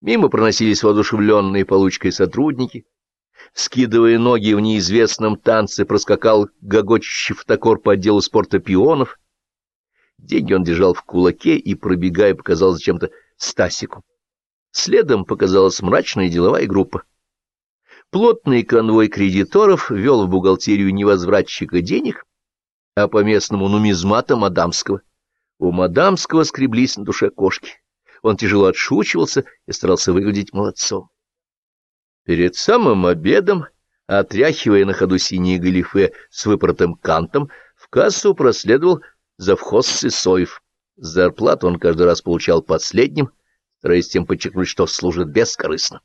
Мимо проносились воодушевленные получкой сотрудники. Скидывая ноги в неизвестном танце, проскакал гогочущий фотокор по отделу спорта пионов. Деньги он держал в кулаке и, пробегая, показал зачем-то Стасику. Следом показалась мрачная деловая группа. Плотный конвой кредиторов вел в бухгалтерию невозвратчика денег, а по местному нумизмата Мадамского. У Мадамского скреблись на душе кошки. Он тяжело отшучивался и старался выглядеть молодцом. Перед самым обедом, отряхивая на ходу синие галифе с выпоротым кантом, в кассу проследовал завхоз Сысоев. Зарплату он каждый раз получал последним, стараясь тем подчеркнуть, что служит бескорыстно.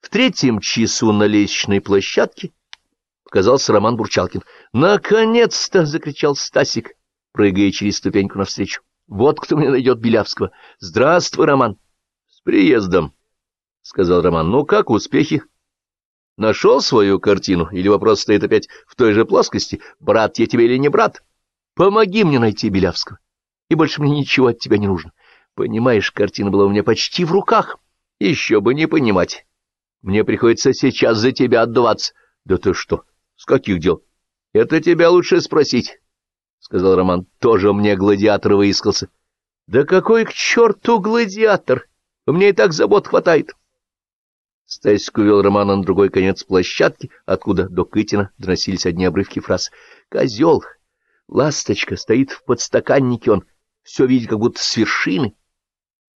В третьем часу на лестничной площадке показался Роман Бурчалкин. «Наконец-то!» — закричал Стасик, прыгая через ступеньку навстречу. «Вот кто мне найдет Белявского! Здравствуй, Роман!» «С приездом!» — сказал Роман. «Ну, как успехи?» «Нашел свою картину? Или вопрос стоит опять в той же плоскости? Брат я тебе или не брат? Помоги мне найти Белявского, и больше мне ничего от тебя не нужно. Понимаешь, картина была у меня почти в руках. Еще бы не понимать. Мне приходится сейчас за тебя отдуваться. Да ты что? С каких дел? Это тебя лучше спросить, — сказал Роман. Тоже мне гладиатор выискался. Да какой к черту гладиатор? У меня и так забот хватает. Стасик увел Романа на другой конец площадки, откуда до Кытина доносились одни обрывки фраз. Козел, ласточка, стоит в подстаканнике он, все видит как будто с вершины.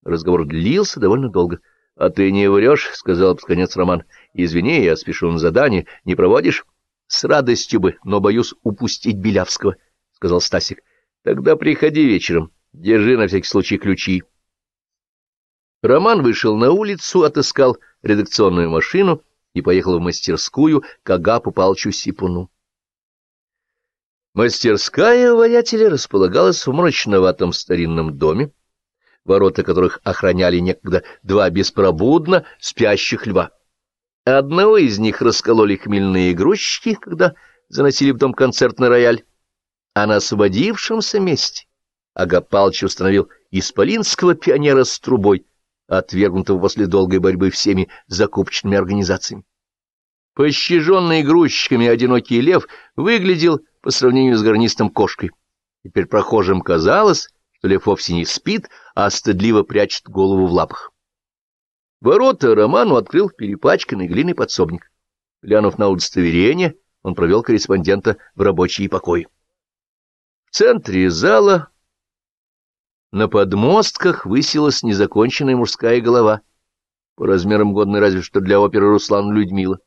Разговор длился довольно долго. — А ты не врешь, — сказал под Роман. — Извини, я спешу на задание. Не проводишь? — С радостью бы, но боюсь упустить Белявского, — сказал Стасик. — Тогда приходи вечером. Держи на всякий случай ключи. Роман вышел на улицу, отыскал редакционную машину и поехал в мастерскую к Агапу Палчу Сипуну. Мастерская воятеля располагалась в мрачноватом старинном доме, ворота которых охраняли некогда два беспробудно спящих льва. Одного из них раскололи хмельные грузчики, когда заносили в дом концертный рояль, а на освободившемся месте Агапалч установил исполинского пионера с трубой, отвергнутого после долгой борьбы всеми закупочными организациями. Пощаженный грузчиками одинокий лев выглядел по сравнению с гарнистом кошкой. Теперь прохожим казалось, что лев вовсе не спит, а стыдливо прячет голову в лапах. Ворота Роману открыл перепачканный глиной подсобник. Глянув на удостоверение, он провел корреспондента в рабочие покои. В центре зала на подмостках высилась незаконченная мужская голова, по размерам годной разве что для оперы Руслан Людмила.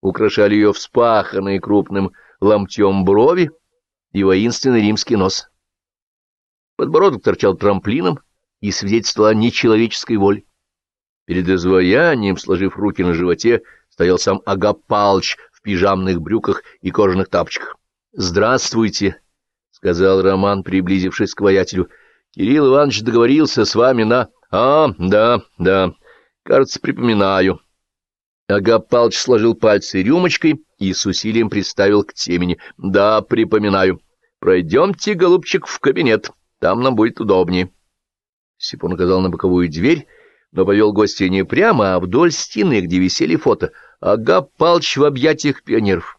Украшали ее вспаханные крупным ломтем брови и воинственный римский нос. Подбородок торчал трамплином и свидетельствовал о нечеловеческой воле. Перед изваянием, сложив руки на животе, стоял сам Агапалч в пижамных брюках и кожаных тапочках. — Здравствуйте, — сказал Роман, приблизившись к воятелю. — Кирилл Иванович договорился с вами на... — А, да, да, кажется, припоминаю. Агапалч сложил пальцы рюмочкой и с усилием приставил к темени. — Да, припоминаю. Пройдемте, голубчик, в кабинет. — там нам будет удобнее. Сипон указал на боковую дверь, но повел гостя не прямо, а вдоль стены, где висели фото. Агап Палч в объятиях пионеров.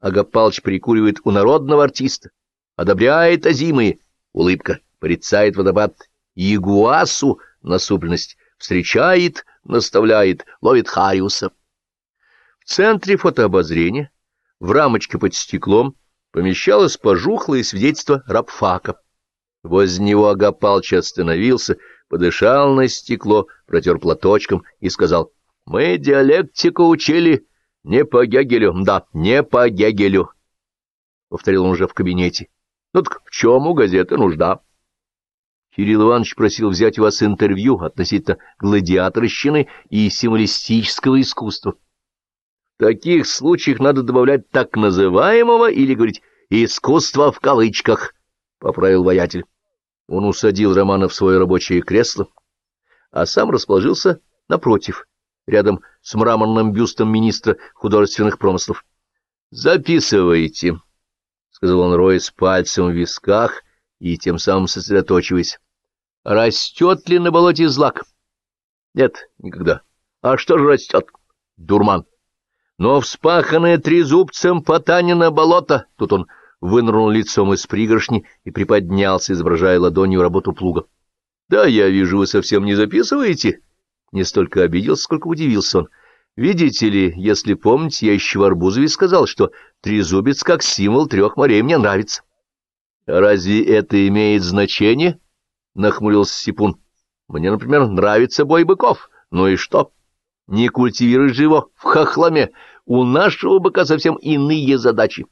Агап Палч прикуривает у народного артиста. Одобряет озимые. Улыбка. Порицает водопад. Ягуасу. Насупленность. Встречает, наставляет, ловит Хариуса. В центре фотообозрения, в рамочке под стеклом, помещалось пожухлое свидетельство рабфака. Возле него Агапалч остановился, подышал на стекло, протер платочком и сказал, — Мы диалектику учили не по Гегелю, да, не по Гегелю. Повторил он уже в кабинете. — Ну так в чем у газеты нужда? Кирилл Иванович просил взять у вас интервью относительно гладиаторщины и символистического искусства. В таких случаях надо добавлять так называемого или говорить «искусство в кавычках», — поправил воятель. Он усадил Романа в свое рабочее кресло, а сам расположился напротив, рядом с мраморным бюстом министра художественных промыслов. — Записывайте, — сказал он, роясь пальцем в висках и тем самым сосредоточиваясь. — Растет ли на болоте злак? Нет, никогда. А что же растет? Дурман. Но вспаханное трезубцем потанено болото, тут он вынырнул лицом из пригоршни и приподнялся, изображая ладонью работу плуга. — Да, я вижу, вы совсем не записываете. Не столько обиделся, сколько удивился он. Видите ли, если помните, я еще в Арбузове сказал, что трезубец как символ трех морей мне нравится. — Разве это имеет значение? — нахмурился Сипун. — Мне, например, нравится бой быков. Ну и что? Не культивируешь же его в хохломе. У нашего быка совсем иные задачи.